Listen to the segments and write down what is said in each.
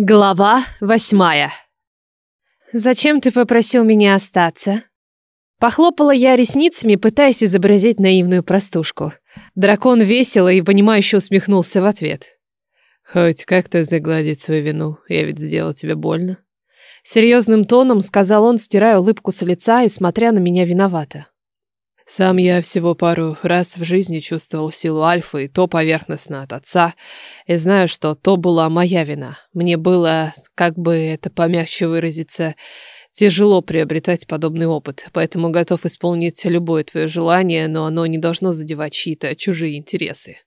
Глава восьмая. «Зачем ты попросил меня остаться?» Похлопала я ресницами, пытаясь изобразить наивную простушку. Дракон весело и понимающе усмехнулся в ответ. «Хоть как-то загладить свою вину, я ведь сделал тебе больно». Серьезным тоном сказал он, стирая улыбку с лица и смотря на меня виновато. Сам я всего пару раз в жизни чувствовал силу альфы, и то поверхностно от отца, и знаю, что то была моя вина. Мне было, как бы это помягче выразиться, тяжело приобретать подобный опыт, поэтому готов исполнить любое твое желание, но оно не должно задевать чьи-то чужие интересы.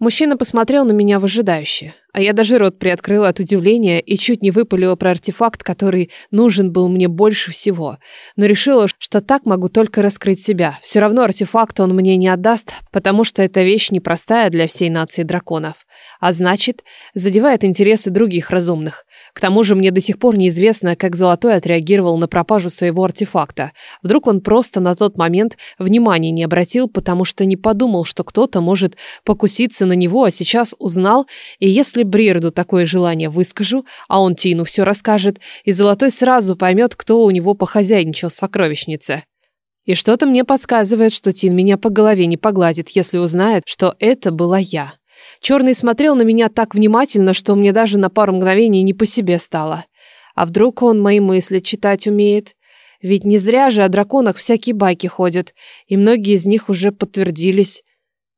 Мужчина посмотрел на меня выжидающе, а я даже рот приоткрыла от удивления и чуть не выпалила про артефакт, который нужен был мне больше всего. Но решила, что так могу только раскрыть себя. Все равно артефакт он мне не отдаст, потому что эта вещь непростая для всей нации драконов а значит, задевает интересы других разумных. К тому же мне до сих пор неизвестно, как Золотой отреагировал на пропажу своего артефакта. Вдруг он просто на тот момент внимания не обратил, потому что не подумал, что кто-то может покуситься на него, а сейчас узнал, и если Брирду такое желание выскажу, а он Тину все расскажет, и Золотой сразу поймет, кто у него похозяйничал в сокровищнице. И что-то мне подсказывает, что Тин меня по голове не погладит, если узнает, что это была я. Черный смотрел на меня так внимательно, что мне даже на пару мгновений не по себе стало. А вдруг он мои мысли читать умеет? Ведь не зря же о драконах всякие байки ходят, и многие из них уже подтвердились.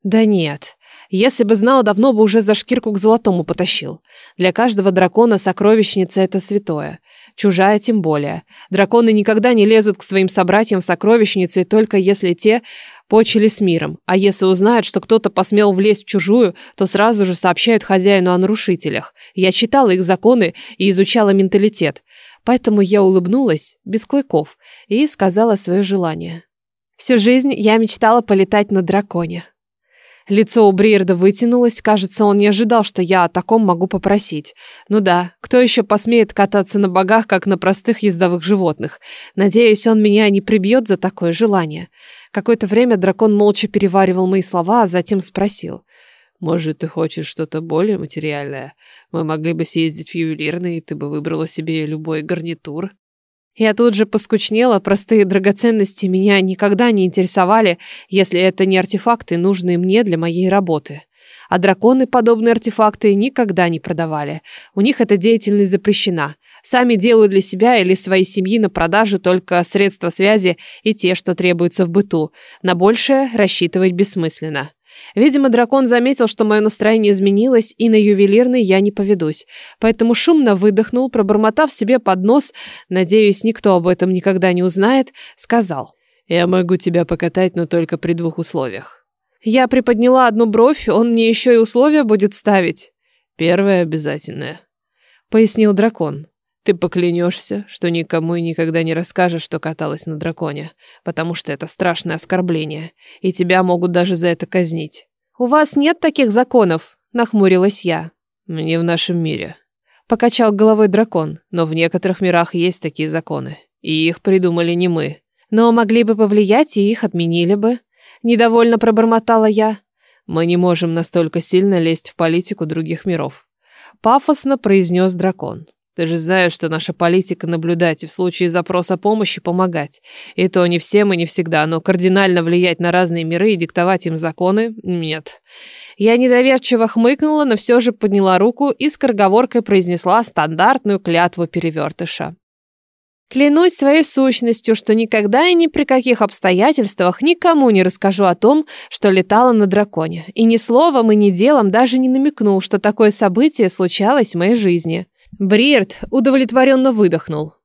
Да нет, если бы знал, давно бы уже за шкирку к золотому потащил. Для каждого дракона сокровищница — это святое. Чужая тем более. Драконы никогда не лезут к своим собратьям в сокровищницы, только если те почили с миром. А если узнают, что кто-то посмел влезть в чужую, то сразу же сообщают хозяину о нарушителях. Я читала их законы и изучала менталитет. Поэтому я улыбнулась, без клыков, и сказала свое желание. Всю жизнь я мечтала полетать на драконе. Лицо у Бриерда вытянулось, кажется, он не ожидал, что я о таком могу попросить. Ну да, кто еще посмеет кататься на богах, как на простых ездовых животных? Надеюсь, он меня не прибьет за такое желание. Какое-то время дракон молча переваривал мои слова, а затем спросил. «Может, ты хочешь что-то более материальное? Мы могли бы съездить в ювелирный, и ты бы выбрала себе любой гарнитур». Я тут же поскучнела, простые драгоценности меня никогда не интересовали, если это не артефакты, нужные мне для моей работы. А драконы подобные артефакты никогда не продавали. У них эта деятельность запрещена. Сами делают для себя или своей семьи на продажу только средства связи и те, что требуются в быту. На большее рассчитывать бессмысленно. Видимо, дракон заметил, что мое настроение изменилось, и на ювелирный я не поведусь. Поэтому шумно выдохнул, пробормотав себе под нос, надеюсь, никто об этом никогда не узнает, сказал. «Я могу тебя покатать, но только при двух условиях». Я приподняла одну бровь, он мне еще и условия будет ставить. «Первое обязательное», — пояснил дракон. Ты поклянешься, что никому и никогда не расскажешь, что каталась на драконе, потому что это страшное оскорбление, и тебя могут даже за это казнить. У вас нет таких законов, нахмурилась я. Мне в нашем мире. Покачал головой дракон. Но в некоторых мирах есть такие законы, и их придумали не мы. Но могли бы повлиять, и их отменили бы. Недовольно пробормотала я. Мы не можем настолько сильно лезть в политику других миров. Пафосно произнес дракон. Ты же знаешь, что наша политика наблюдать и в случае запроса помощи помогать. И то не всем и не всегда, но кардинально влиять на разные миры и диктовать им законы – нет. Я недоверчиво хмыкнула, но все же подняла руку и с скороговоркой произнесла стандартную клятву перевертыша. Клянусь своей сущностью, что никогда и ни при каких обстоятельствах никому не расскажу о том, что летала на драконе. И ни словом и ни делом даже не намекну, что такое событие случалось в моей жизни. Бриерт удовлетворенно выдохнул.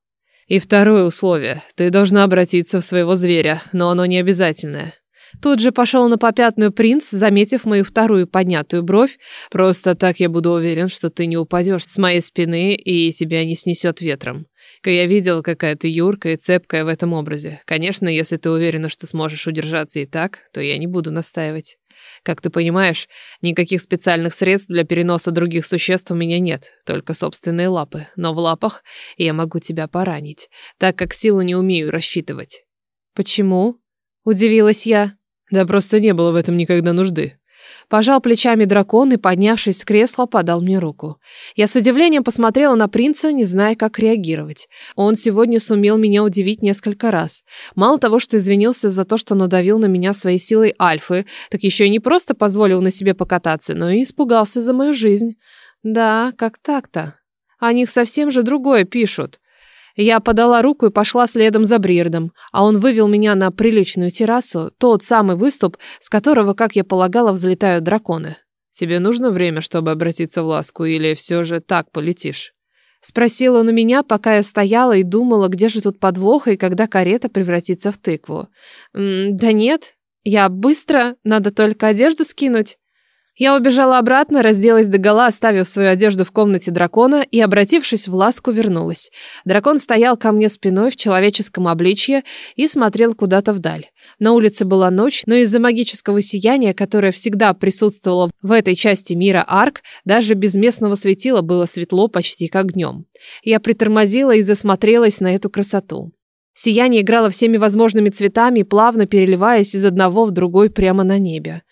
И второе условие. Ты должна обратиться в своего зверя, но оно не обязательное. Тут же пошел на попятную принц, заметив мою вторую поднятую бровь. Просто так я буду уверен, что ты не упадешь с моей спины и тебя не снесет ветром. Я видел, какая ты юркая и цепкая в этом образе. Конечно, если ты уверена, что сможешь удержаться и так, то я не буду настаивать. Как ты понимаешь, никаких специальных средств для переноса других существ у меня нет, только собственные лапы. Но в лапах я могу тебя поранить, так как силу не умею рассчитывать. Почему? Удивилась я. Да просто не было в этом никогда нужды. Пожал плечами дракон и, поднявшись с кресла, подал мне руку. Я с удивлением посмотрела на принца, не зная, как реагировать. Он сегодня сумел меня удивить несколько раз. Мало того, что извинился за то, что надавил на меня своей силой альфы, так еще и не просто позволил на себе покататься, но и испугался за мою жизнь. Да, как так-то? О них совсем же другое пишут. Я подала руку и пошла следом за Бриердом, а он вывел меня на приличную террасу, тот самый выступ, с которого, как я полагала, взлетают драконы. «Тебе нужно время, чтобы обратиться в ласку, или все же так полетишь?» Спросил он у меня, пока я стояла и думала, где же тут подвох и когда карета превратится в тыкву. «М «Да нет, я быстро, надо только одежду скинуть». Я убежала обратно, разделась догола, оставив свою одежду в комнате дракона и, обратившись в ласку, вернулась. Дракон стоял ко мне спиной в человеческом обличье и смотрел куда-то вдаль. На улице была ночь, но из-за магического сияния, которое всегда присутствовало в этой части мира арк, даже без местного светила было светло почти как днем. Я притормозила и засмотрелась на эту красоту. Сияние играло всеми возможными цветами, плавно переливаясь из одного в другой прямо на небе.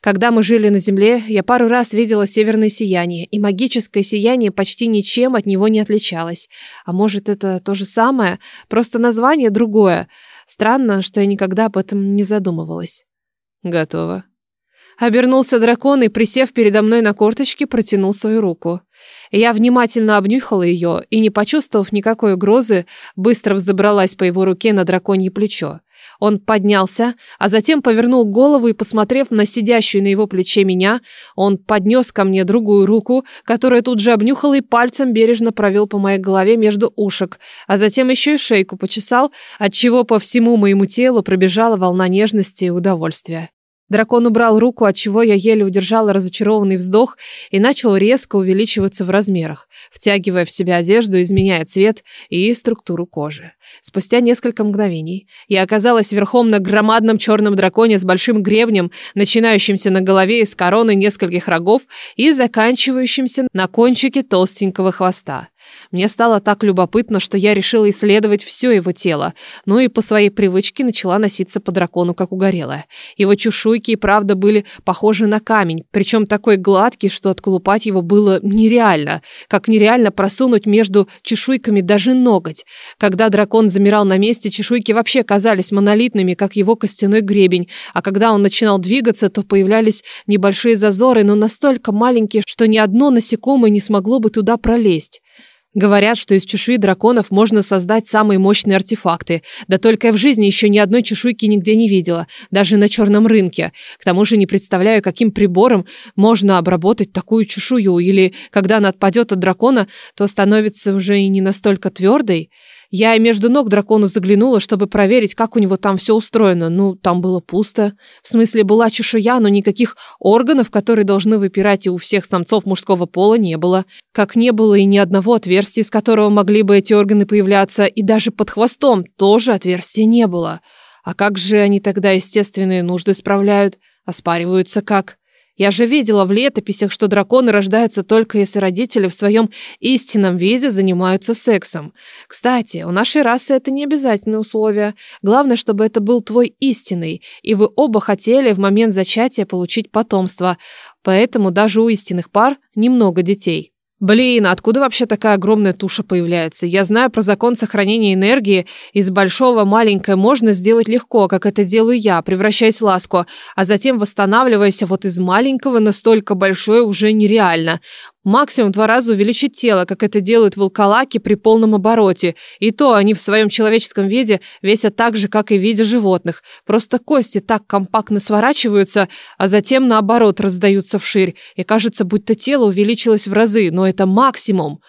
Когда мы жили на Земле, я пару раз видела северное сияние, и магическое сияние почти ничем от него не отличалось. А может, это то же самое, просто название другое. Странно, что я никогда об этом не задумывалась. Готово. Обернулся дракон и, присев передо мной на корточки, протянул свою руку. Я внимательно обнюхала ее и, не почувствовав никакой угрозы, быстро взобралась по его руке на драконье плечо. Он поднялся, а затем повернул голову и, посмотрев на сидящую на его плече меня, он поднес ко мне другую руку, которая тут же обнюхал и пальцем бережно провел по моей голове между ушек, а затем еще и шейку почесал, отчего по всему моему телу пробежала волна нежности и удовольствия. Дракон убрал руку, от чего я еле удержала разочарованный вздох и начал резко увеличиваться в размерах, втягивая в себя одежду, изменяя цвет и структуру кожи. Спустя несколько мгновений я оказалась верхом на громадном черном драконе с большим гребнем, начинающимся на голове из короны нескольких рогов и заканчивающимся на кончике толстенького хвоста. Мне стало так любопытно, что я решила исследовать все его тело, ну и по своей привычке начала носиться по дракону, как угорелая. Его чешуйки и правда были похожи на камень, причем такой гладкий, что отколупать его было нереально, как нереально просунуть между чешуйками даже ноготь. Когда дракон замирал на месте, чешуйки вообще казались монолитными, как его костяной гребень, а когда он начинал двигаться, то появлялись небольшие зазоры, но настолько маленькие, что ни одно насекомое не смогло бы туда пролезть. Говорят, что из чешуи драконов можно создать самые мощные артефакты. Да только я в жизни еще ни одной чешуйки нигде не видела, даже на черном рынке. К тому же не представляю, каким прибором можно обработать такую чешую, или когда она отпадет от дракона, то становится уже и не настолько твердой. Я и между ног дракону заглянула, чтобы проверить, как у него там все устроено. Ну, там было пусто. В смысле, была чешуя, но никаких органов, которые должны выпирать и у всех самцов мужского пола, не было. Как не было и ни одного отверстия, из которого могли бы эти органы появляться, и даже под хвостом тоже отверстия не было. А как же они тогда естественные нужды справляют? Оспариваются как? Я же видела в летописях, что драконы рождаются только если родители в своем истинном виде занимаются сексом. Кстати, у нашей расы это не обязательное условие. Главное, чтобы это был твой истинный, и вы оба хотели в момент зачатия получить потомство. Поэтому даже у истинных пар немного детей. Блин, откуда вообще такая огромная туша появляется? Я знаю про закон сохранения энергии. Из большого маленькое можно сделать легко, как это делаю я, превращаясь в ласку, а затем восстанавливаясь, а вот из маленького настолько большое уже нереально. Максимум два раза увеличить тело, как это делают волколаки при полном обороте. И то они в своем человеческом виде весят так же, как и в виде животных. Просто кости так компактно сворачиваются, а затем наоборот раздаются вширь. И кажется, будто тело увеличилось в разы, но это максимум.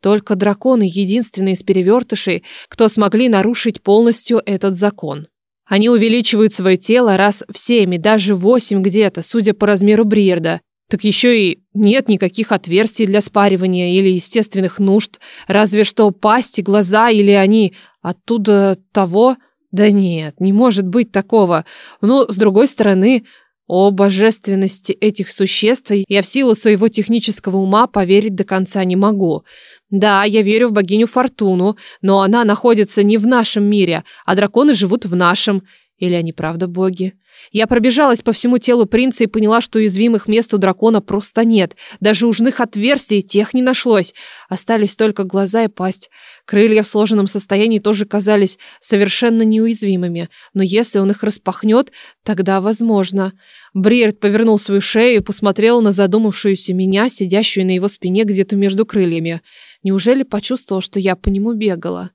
Только драконы единственные из перевертышей, кто смогли нарушить полностью этот закон. Они увеличивают свое тело раз в семь и даже восемь где-то, судя по размеру Бриерда. Так еще и нет никаких отверстий для спаривания или естественных нужд, разве что пасти, глаза или они оттуда того... Да нет, не может быть такого. Но, с другой стороны, о божественности этих существ я в силу своего технического ума поверить до конца не могу. Да, я верю в богиню Фортуну, но она находится не в нашем мире, а драконы живут в нашем. Или они правда боги? Я пробежалась по всему телу принца и поняла, что уязвимых мест у дракона просто нет. Даже ужных отверстий тех не нашлось. Остались только глаза и пасть. Крылья в сложенном состоянии тоже казались совершенно неуязвимыми. Но если он их распахнет, тогда возможно. Бриерт повернул свою шею и посмотрел на задумавшуюся меня, сидящую на его спине где-то между крыльями. Неужели почувствовал, что я по нему бегала?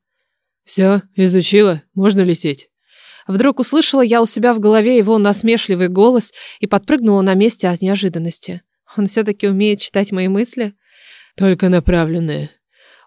«Все, изучила? Можно лететь?» Вдруг услышала я у себя в голове его насмешливый голос и подпрыгнула на месте от неожиданности. Он все-таки умеет читать мои мысли? Только направленные.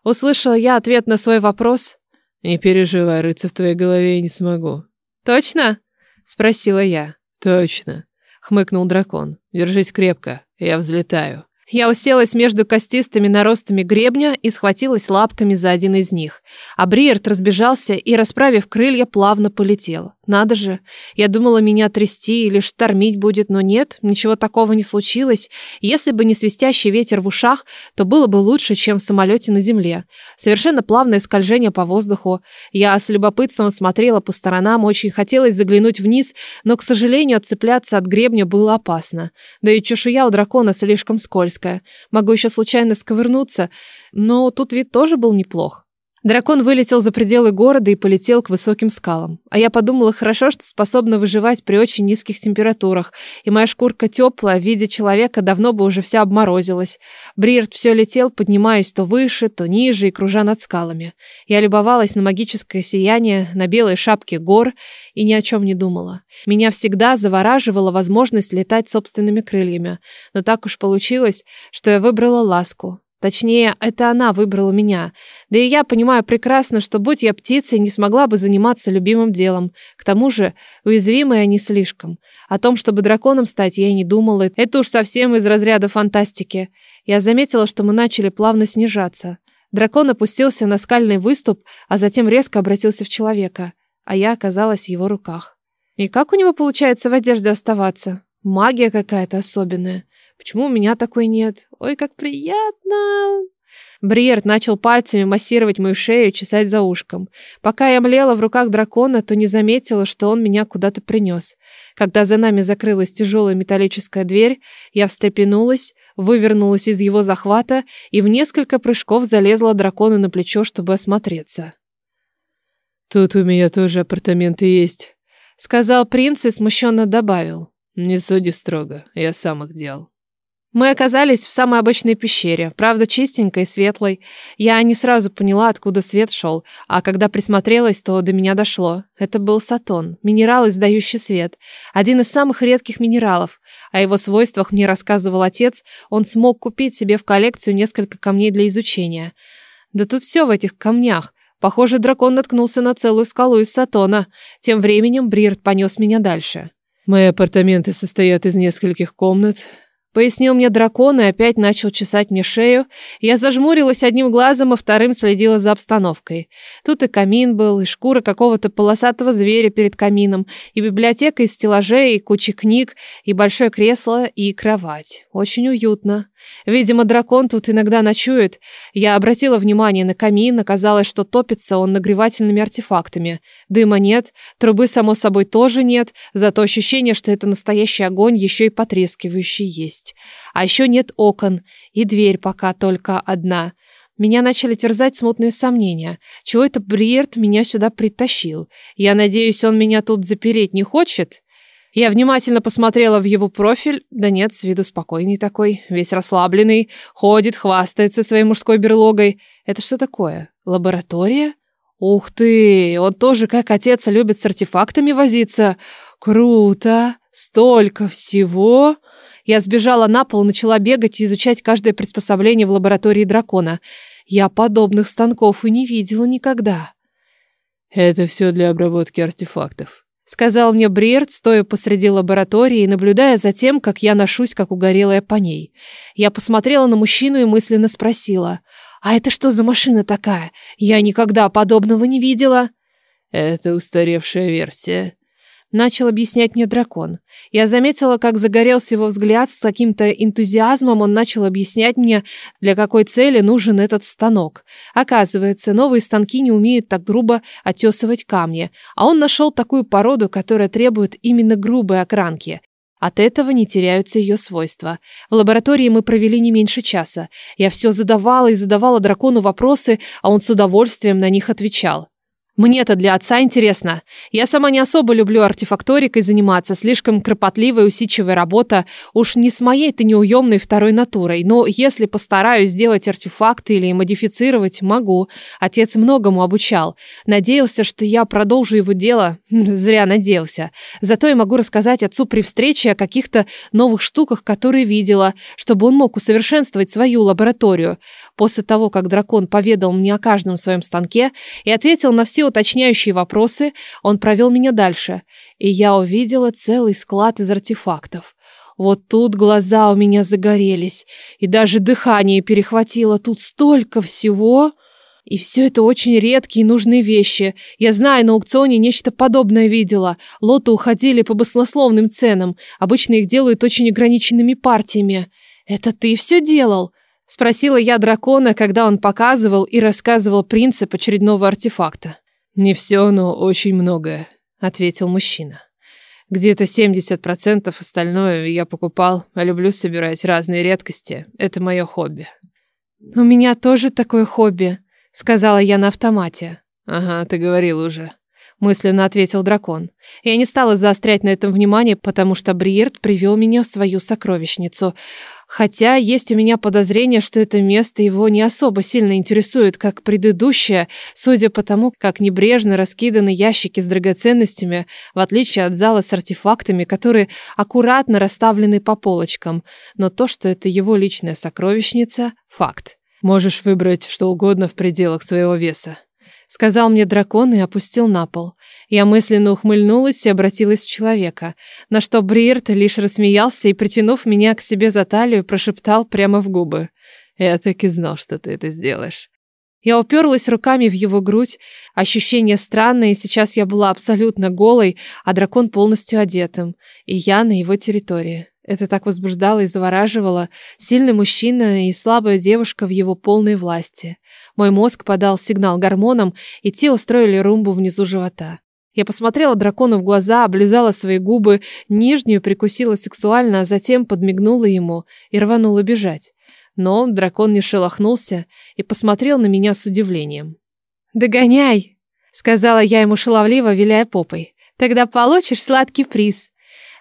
Услышала я ответ на свой вопрос. Не переживай, рыться в твоей голове я не смогу. Точно? Спросила я. Точно. Хмыкнул дракон. Держись крепко, я взлетаю. Я уселась между костистыми наростами гребня и схватилась лапками за один из них. А Бриерт разбежался и, расправив крылья, плавно полетел. Надо же, я думала, меня трясти или штормить будет, но нет, ничего такого не случилось. Если бы не свистящий ветер в ушах, то было бы лучше, чем в самолете на земле. Совершенно плавное скольжение по воздуху. Я с любопытством смотрела по сторонам, очень хотелось заглянуть вниз, но, к сожалению, отцепляться от гребня было опасно. Да и чешуя у дракона слишком скользкая. Могу еще случайно сковырнуться, но тут вид тоже был неплох. Дракон вылетел за пределы города и полетел к высоким скалам. А я подумала, хорошо, что способна выживать при очень низких температурах, и моя шкурка теплая, в виде человека давно бы уже вся обморозилась. Бриерт все летел, поднимаясь то выше, то ниже и кружа над скалами. Я любовалась на магическое сияние, на белой шапке гор и ни о чем не думала. Меня всегда завораживала возможность летать собственными крыльями, но так уж получилось, что я выбрала ласку, Точнее, это она выбрала меня. Да и я понимаю прекрасно, что будь я птицей, не смогла бы заниматься любимым делом. К тому же, уязвимая не слишком. О том, чтобы драконом стать, я и не думала. Это уж совсем из разряда фантастики. Я заметила, что мы начали плавно снижаться. Дракон опустился на скальный выступ, а затем резко обратился в человека. А я оказалась в его руках. И как у него получается в одежде оставаться? Магия какая-то особенная. Почему у меня такой нет? Ой, как приятно. Бриерт начал пальцами массировать мою шею, чесать за ушком. Пока я млела в руках дракона, то не заметила, что он меня куда-то принес. Когда за нами закрылась тяжелая металлическая дверь, я встрепенулась, вывернулась из его захвата и в несколько прыжков залезла дракону на плечо, чтобы осмотреться. «Тут у меня тоже апартаменты есть», — сказал принц и смущенно добавил. «Не суди строго, я сам их делал». Мы оказались в самой обычной пещере, правда чистенькой и светлой. Я не сразу поняла, откуда свет шел, а когда присмотрелась, то до меня дошло. Это был сатон, минерал, издающий свет. Один из самых редких минералов. О его свойствах мне рассказывал отец. Он смог купить себе в коллекцию несколько камней для изучения. Да тут все в этих камнях. Похоже, дракон наткнулся на целую скалу из сатона. Тем временем Брирт понес меня дальше. Мои апартаменты состоят из нескольких комнат, Пояснил мне дракон и опять начал чесать мне шею. Я зажмурилась одним глазом, а вторым следила за обстановкой. Тут и камин был, и шкура какого-то полосатого зверя перед камином, и библиотека из стеллажей, и куча книг, и большое кресло, и кровать. Очень уютно. Видимо, дракон тут иногда ночует. Я обратила внимание на камин, оказалось, что топится он нагревательными артефактами. Дыма нет, трубы, само собой, тоже нет, зато ощущение, что это настоящий огонь, еще и потрескивающий есть. А еще нет окон, и дверь пока только одна. Меня начали терзать смутные сомнения. Чего это Бриерт меня сюда притащил? Я надеюсь, он меня тут запереть не хочет? Я внимательно посмотрела в его профиль. Да нет, с виду спокойный такой, весь расслабленный, ходит, хвастается своей мужской берлогой. Это что такое? Лаборатория? Ух ты, он тоже, как отец, любит с артефактами возиться. Круто! Столько всего! Я сбежала на пол, начала бегать и изучать каждое приспособление в лаборатории дракона. Я подобных станков и не видела никогда. Это все для обработки артефактов. Сказал мне Бриерт, стоя посреди лаборатории и наблюдая за тем, как я ношусь, как угорелая по ней. Я посмотрела на мужчину и мысленно спросила, «А это что за машина такая? Я никогда подобного не видела». «Это устаревшая версия». Начал объяснять мне дракон. Я заметила, как загорелся его взгляд, с каким-то энтузиазмом он начал объяснять мне, для какой цели нужен этот станок. Оказывается, новые станки не умеют так грубо отесывать камни, а он нашел такую породу, которая требует именно грубой окранки. От этого не теряются ее свойства. В лаборатории мы провели не меньше часа. Я все задавала и задавала дракону вопросы, а он с удовольствием на них отвечал. Мне-то для отца интересно. Я сама не особо люблю артефакторикой заниматься, слишком кропотливая, усидчивая работа. Уж не с моей-то неуемной второй натурой. Но если постараюсь сделать артефакты или модифицировать, могу. Отец многому обучал. Надеялся, что я продолжу его дело. Зря надеялся. Зато я могу рассказать отцу при встрече о каких-то новых штуках, которые видела, чтобы он мог усовершенствовать свою лабораторию. После того, как дракон поведал мне о каждом своем станке и ответил на все уточняющие вопросы, он провел меня дальше, и я увидела целый склад из артефактов. Вот тут глаза у меня загорелись, и даже дыхание перехватило. Тут столько всего... И все это очень редкие и нужные вещи. Я знаю, на аукционе нечто подобное видела. Лоты уходили по баснословным ценам. Обычно их делают очень ограниченными партиями. Это ты все делал? Спросила я дракона, когда он показывал и рассказывал принцип очередного артефакта. «Не все, но очень многое», — ответил мужчина. «Где-то 70% остальное я покупал, а люблю собирать разные редкости. Это мое хобби». «У меня тоже такое хобби», — сказала я на автомате. «Ага, ты говорил уже», — мысленно ответил дракон. Я не стала заострять на этом внимание, потому что Бриерт привел меня в свою сокровищницу — Хотя есть у меня подозрение, что это место его не особо сильно интересует, как предыдущее, судя по тому, как небрежно раскиданы ящики с драгоценностями, в отличие от зала с артефактами, которые аккуратно расставлены по полочкам. Но то, что это его личная сокровищница – факт. Можешь выбрать что угодно в пределах своего веса. Сказал мне дракон и опустил на пол. Я мысленно ухмыльнулась и обратилась в человека, на что Бриерт лишь рассмеялся и, притянув меня к себе за талию, прошептал прямо в губы. «Я так и знал, что ты это сделаешь». Я уперлась руками в его грудь. Ощущение странное, сейчас я была абсолютно голой, а дракон полностью одетым. И я на его территории. Это так возбуждало и завораживало. Сильный мужчина и слабая девушка в его полной власти. Мой мозг подал сигнал гормонам, и те устроили румбу внизу живота. Я посмотрела дракону в глаза, облизала свои губы, нижнюю прикусила сексуально, а затем подмигнула ему и рванула бежать. Но дракон не шелохнулся и посмотрел на меня с удивлением. «Догоняй!» — сказала я ему шаловливо, виляя попой. «Тогда получишь сладкий приз».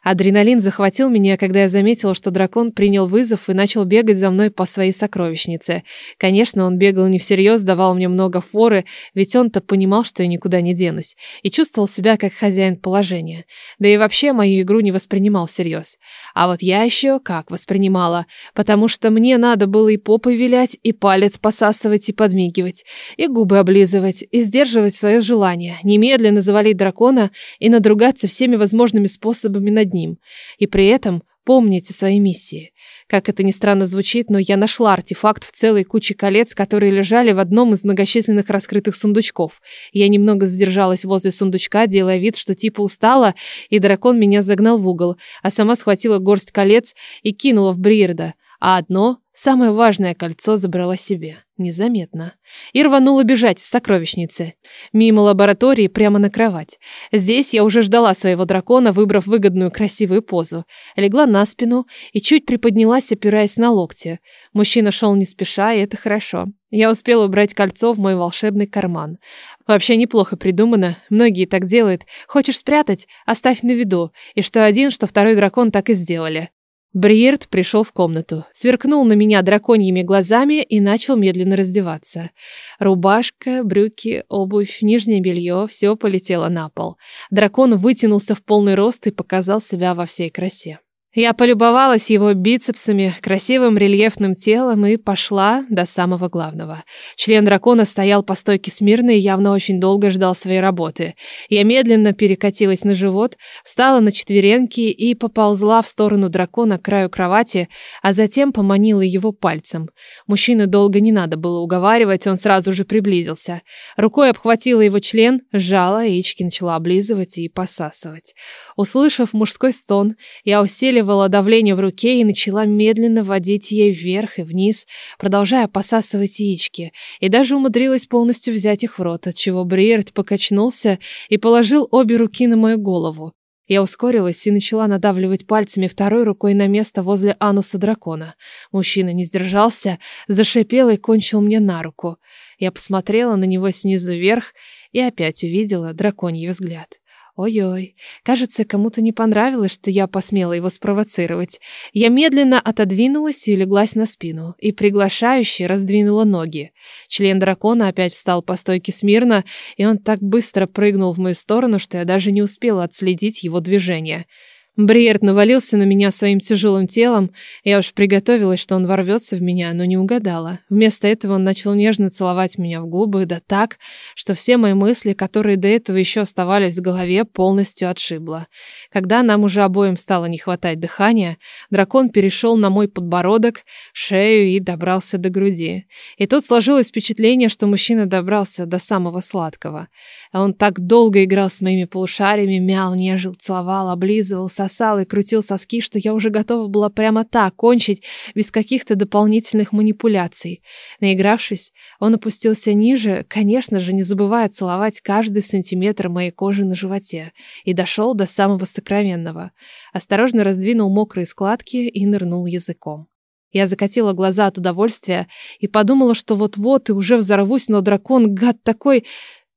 Адреналин захватил меня, когда я заметила, что дракон принял вызов и начал бегать за мной по своей сокровищнице. Конечно, он бегал не всерьез, давал мне много форы, ведь он-то понимал, что я никуда не денусь, и чувствовал себя как хозяин положения. Да и вообще мою игру не воспринимал всерьез. А вот я еще как воспринимала, потому что мне надо было и попой вилять, и палец посасывать и подмигивать, и губы облизывать, и сдерживать свое желание, немедленно завалить дракона и надругаться всеми возможными способами над ним. И при этом помните свои миссии. Как это ни странно звучит, но я нашла артефакт в целой куче колец, которые лежали в одном из многочисленных раскрытых сундучков. Я немного задержалась возле сундучка, делая вид, что типа устала, и дракон меня загнал в угол, а сама схватила горсть колец и кинула в Бриерда, а одно, самое важное кольцо, забрала себе. Незаметно. И рванула бежать с сокровищницы. Мимо лаборатории прямо на кровать. Здесь я уже ждала своего дракона, выбрав выгодную красивую позу. Легла на спину и чуть приподнялась, опираясь на локти. Мужчина шел не спеша, и это хорошо. Я успела убрать кольцо в мой волшебный карман. Вообще неплохо придумано. Многие так делают. Хочешь спрятать? Оставь на виду. И что один, что второй дракон так и сделали. Бриерт пришел в комнату, сверкнул на меня драконьими глазами и начал медленно раздеваться. Рубашка, брюки, обувь, нижнее белье – все полетело на пол. Дракон вытянулся в полный рост и показал себя во всей красе. Я полюбовалась его бицепсами, красивым рельефным телом и пошла до самого главного. Член дракона стоял по стойке смирно и явно очень долго ждал своей работы. Я медленно перекатилась на живот, встала на четвереньки и поползла в сторону дракона к краю кровати, а затем поманила его пальцем. Мужчину долго не надо было уговаривать, он сразу же приблизился. Рукой обхватила его член, сжала, яички начала облизывать и посасывать. Услышав мужской стон, я усиливала давление в руке и начала медленно водить ей вверх и вниз, продолжая посасывать яички, и даже умудрилась полностью взять их в рот, отчего Бриерт покачнулся и положил обе руки на мою голову. Я ускорилась и начала надавливать пальцами второй рукой на место возле ануса дракона. Мужчина не сдержался, зашипел и кончил мне на руку. Я посмотрела на него снизу вверх и опять увидела драконий взгляд. Ой-ой, кажется, кому-то не понравилось, что я посмела его спровоцировать. Я медленно отодвинулась и леглась на спину, и приглашающе раздвинула ноги. Член дракона опять встал по стойке смирно, и он так быстро прыгнул в мою сторону, что я даже не успела отследить его движение. Бриерт навалился на меня своим тяжелым телом. Я уж приготовилась, что он ворвется в меня, но не угадала. Вместо этого он начал нежно целовать меня в губы, да так, что все мои мысли, которые до этого еще оставались в голове, полностью отшибло. Когда нам уже обоим стало не хватать дыхания, дракон перешел на мой подбородок, шею и добрался до груди. И тут сложилось впечатление, что мужчина добрался до самого сладкого. А он так долго играл с моими полушариями, мял, нежил, целовал, облизывал, сосал и крутил соски, что я уже готова была прямо так кончить, без каких-то дополнительных манипуляций. Наигравшись, он опустился ниже, конечно же, не забывая целовать каждый сантиметр моей кожи на животе, и дошел до самого сокровенного. Осторожно раздвинул мокрые складки и нырнул языком. Я закатила глаза от удовольствия и подумала, что вот-вот и уже взорвусь, но дракон, гад такой,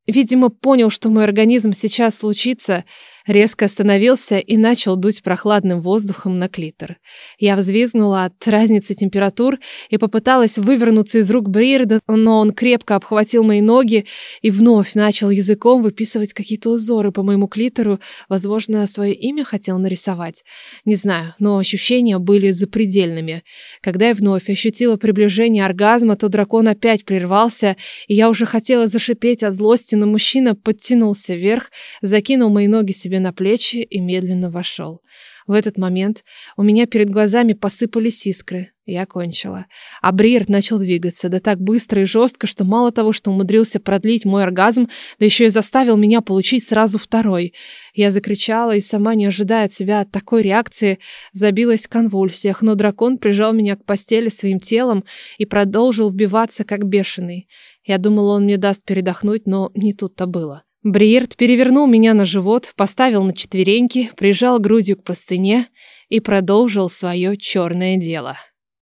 Видимо, понял, что мой организм сейчас случится, резко остановился и начал дуть прохладным воздухом на клитор. Я взвизгнула от разницы температур и попыталась вывернуться из рук Бриерда, но он крепко обхватил мои ноги и вновь начал языком выписывать какие-то узоры по моему клитору, возможно, свое имя хотел нарисовать. Не знаю, но ощущения были запредельными. Когда я вновь ощутила приближение оргазма, то дракон опять прервался, и я уже хотела зашипеть от злости, но мужчина подтянулся вверх, закинул мои ноги себе на плечи и медленно вошел. В этот момент у меня перед глазами посыпались искры. Я кончила. А Бриерт начал двигаться, да так быстро и жестко, что мало того, что умудрился продлить мой оргазм, да еще и заставил меня получить сразу второй. Я закричала и, сама не ожидая от себя от такой реакции, забилась в конвульсиях, но дракон прижал меня к постели своим телом и продолжил вбиваться, как бешеный. Я думала, он мне даст передохнуть, но не тут-то было. Бриерт перевернул меня на живот, поставил на четвереньки, прижал грудью к простыне и продолжил свое черное дело.